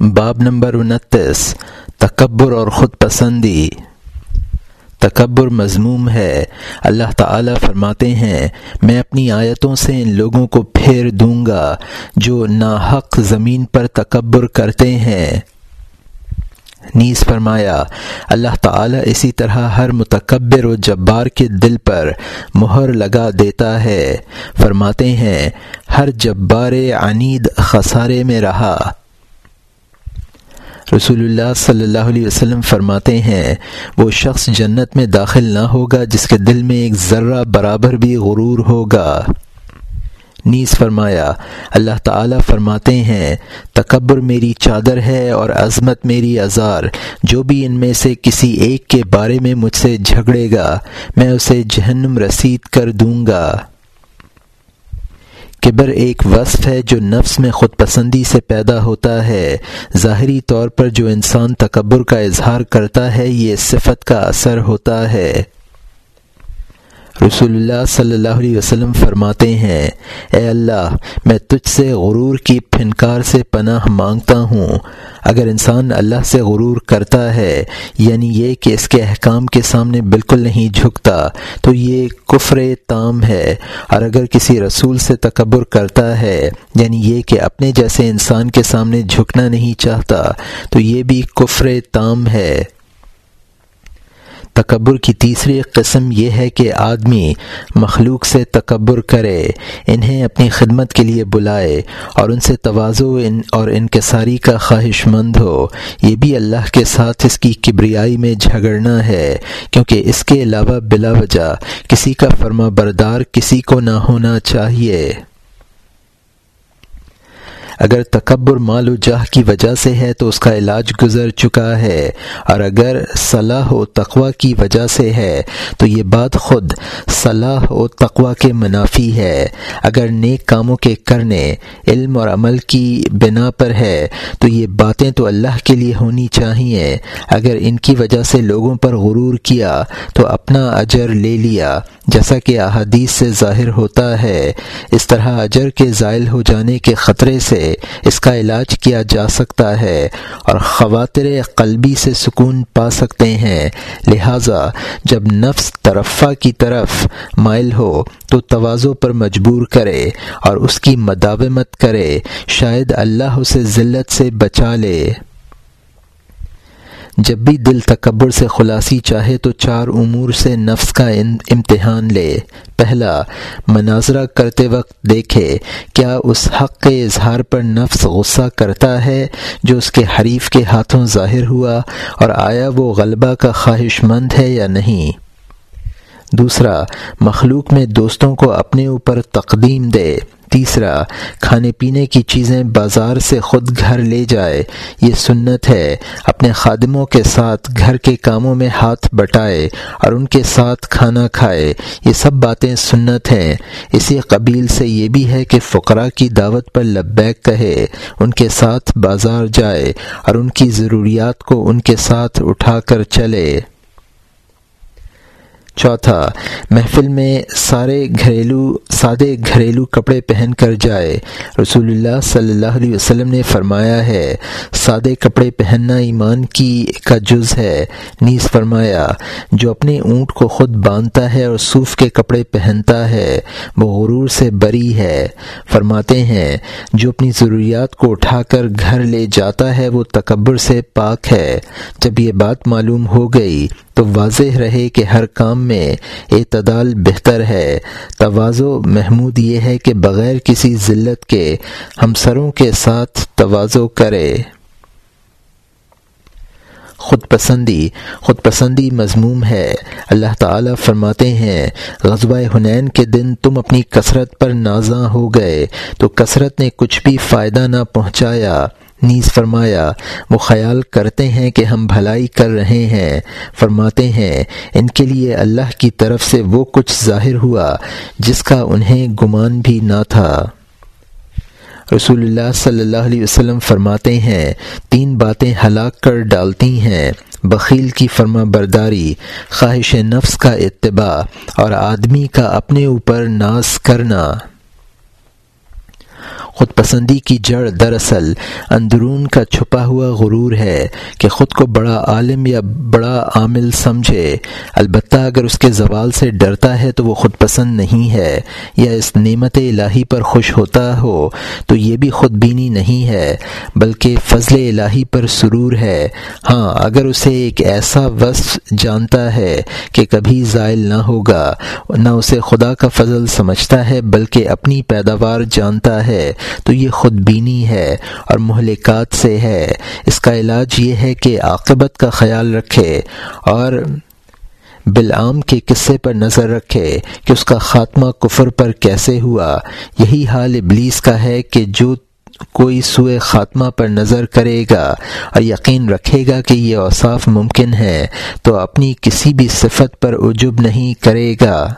باب نمبر انتیس، تکبر اور خود پسندی۔ تکبر مضموم ہے۔ اللہ تعالیٰ فرماتے ہیں، میں اپنی آیتوں سے ان لوگوں کو پھیر دوں گا جو ناحق زمین پر تکبر کرتے ہیں۔ نیز فرمایا، اللہ تعالیٰ اسی طرح ہر متکبر و جبار کے دل پر مہر لگا دیتا ہے۔ فرماتے ہیں، ہر جبار عنید خسارے میں رہا۔ رسول اللہ صلی اللہ علیہ وسلم فرماتے ہیں، وہ شخص جنت میں داخل نہ ہوگا، جس کے دل میں ایک ذرہ برابر بھی غرور ہوگا۔ نیز فرمایا، اللہ تعالیٰ فرماتے ہیں، تکبر میری چادر ہے اور عظمت میری ازار۔ جو بھی ان میں سے کسی ایک کے بارے میں مجھ سے جھگڑے گا، میں اسے جہنم رسید کر دوں گا۔ کبر ایک وصف ہے جو نفس میں خود پسندی سے پیدا ہوتا ہے۔ ظاہری طور پر جو انسان تکبر کا اظہار کرتا ہے، یہ صفت کا اثر ہوتا ہے۔ رسول اللہ صلی اللہ علیہ وسلم فرماتے ہیں، اے اللہ، میں تجھ سے غرور کی پھنکار سے پناہ مانگتا ہوں۔ اگر انسان اللہ سے غرور کرتا ہے یعنی یہ کہ اس کے احکام کے سامنے بالکل نہیں جھکتا، تو یہ کفر تام ہے۔ اور اگر کسی رسول سے تکبر کرتا ہے یعنی یہ کہ اپنے جیسے انسان کے سامنے جھکنا نہیں چاہتا، تو یہ بھی کفر تام ہے۔ تکبر کی تیسری قسم یہ ہے کہ آدمی مخلوق سے تکبر کرے، انہیں اپنی خدمت کے لیے بلائے اور ان سے توازو ان اور انکساری کا خواہش مند ہو۔ یہ بھی اللہ کے ساتھ اس کی کبریائی میں جھگڑنا ہے، کیونکہ اس کے علاوہ بلا وجہ کسی کا فرما بردار کسی کو نہ ہونا چاہیے۔ اگر تکبر مال و جاہ کی وجہ سے ہے تو اس کا علاج گزر چکا ہے۔ اور اگر صلاح و تقوا کی وجہ سے ہے تو یہ بات خود صلاح و تقوا کے منافی ہے۔ اگر نیک کاموں کے کرنے، علم اور عمل کی بنا پر ہے تو یہ باتیں تو اللہ کے لیے ہونی چاہیے اگر ان کی وجہ سے لوگوں پر غرور کیا تو اپنا اجر لے لیا، جیسا کہ احادیث سے ظاہر ہوتا ہے۔ اس طرح اجر کے زائل ہو جانے کے خطرے سے اس کا علاج کیا جا سکتا ہے اور خواتر قلبی سے سکون پا سکتے ہیں۔ لہذا جب نفس طرفہ کی طرف مائل ہو تو توازوں پر مجبور کرے اور اس کی مداومت کرے، شاید اللہ اسے ذلت سے بچا لے۔ جب بھی دل تکبر سے خلاصی چاہے تو چار امور سے نفس کا امتحان لے۔ پہلا، مناظرہ کرتے وقت دیکھے، کیا اس حق کے اظہار پر نفس غصہ کرتا ہے جو اس کے حریف کے ہاتھوں ظاہر ہوا اور آیا وہ غلبہ کا خواہش مند ہے یا نہیں؟ دوسرا، مخلوق میں دوستوں کو اپنے اوپر تقدیم دے۔ تیسرا، کھانے پینے کی چیزیں بازار سے خود گھر لے جائے۔ یہ سنت ہے، اپنے خادموں کے ساتھ گھر کے کاموں میں ہاتھ بٹائے اور ان کے ساتھ کھانا کھائے۔ یہ سب باتیں سنت ہیں۔ اسی قبیل سے یہ بھی ہے کہ فقراء کی دعوت پر لبیک کہے، ان کے ساتھ بازار جائے اور ان کی ضروریات کو ان کے ساتھ اٹھا کر چلے۔ چوتھا محفل میں سارے گھریلو، سادے گھریلو کپڑے پہن کر جائے۔ رسول اللہ صلی اللہ علیہ وسلم نے فرمایا ہے، سادے کپڑے پہننا ایمان کی کا جز ہے۔ نیز فرمایا، جو اپنے اونٹ کو خود باندھتا ہے اور صوف کے کپڑے پہنتا ہے، وہ غرور سے بری ہے۔ فرماتے ہیں، جو اپنی ضروریات کو اٹھا کر گھر لے جاتا ہے، وہ تکبر سے پاک ہے۔ جب یہ بات معلوم ہو گئی تو واضح رہے کہ ہر کام میں اعتدال بہتر ہے۔ توازو محمود یہ ہے کہ بغیر کسی ذلت کے ہمسروں کے ساتھ توازو کرے خود پسندی خود پسندی مضموم ہے۔ اللہ تعالیٰ فرماتے ہیں، غزوہ حنین کے دن تم اپنی کثرت پر نازاں ہو گئے، تو کثرت نے کچھ بھی فائدہ نہ پہنچایا۔ نیز فرمایا، وہ خیال کرتے ہیں کہ ہم بھلائی کر رہے ہیں۔ فرماتے ہیں، ان کے لیے اللہ کی طرف سے وہ کچھ ظاہر ہوا جس کا انہیں گمان بھی نہ تھا۔ رسول اللہ صلی اللہ علیہ وسلم فرماتے ہیں، تین باتیں ہلاک کر ڈالتی ہیں۔ بخیل کی فرما برداری، خواہش نفس کا اتباع اور آدمی کا اپنے اوپر ناز کرنا۔ خود پسندی کی جڑ دراصل اندرون کا چھپا ہوا غرور ہے کہ خود کو بڑا عالم یا بڑا عامل سمجھے۔ البتہ اگر اس کے زوال سے ڈرتا ہے تو وہ خود پسند نہیں ہے یا اس نعمت الہی پر خوش ہوتا ہو تو یہ بھی خود بینی نہیں ہے، بلکہ فضل الہی پر سرور ہے۔ ہاں اگر اسے ایک ایسا وصف جانتا ہے کہ کبھی زائل نہ ہوگا، نہ اسے خدا کا فضل سمجھتا ہے، بلکہ اپنی پیداوار جانتا ہے۔ تو یہ خود بینی ہے اور مہلکات سے ہے۔ اس کا علاج یہ ہے کہ عاقبت کا خیال رکھے اور بالعام کے قصے پر نظر رکھے کہ اس کا خاتمہ کفر پر کیسے ہوا۔ یہی حال ابلیس کا ہے کہ جو کوئی سوئے خاتمہ پر نظر کرے گا اور یقین رکھے گا کہ یہ اوصاف ممکن ہے، تو اپنی کسی بھی صفت پر عجب نہیں کرے گا۔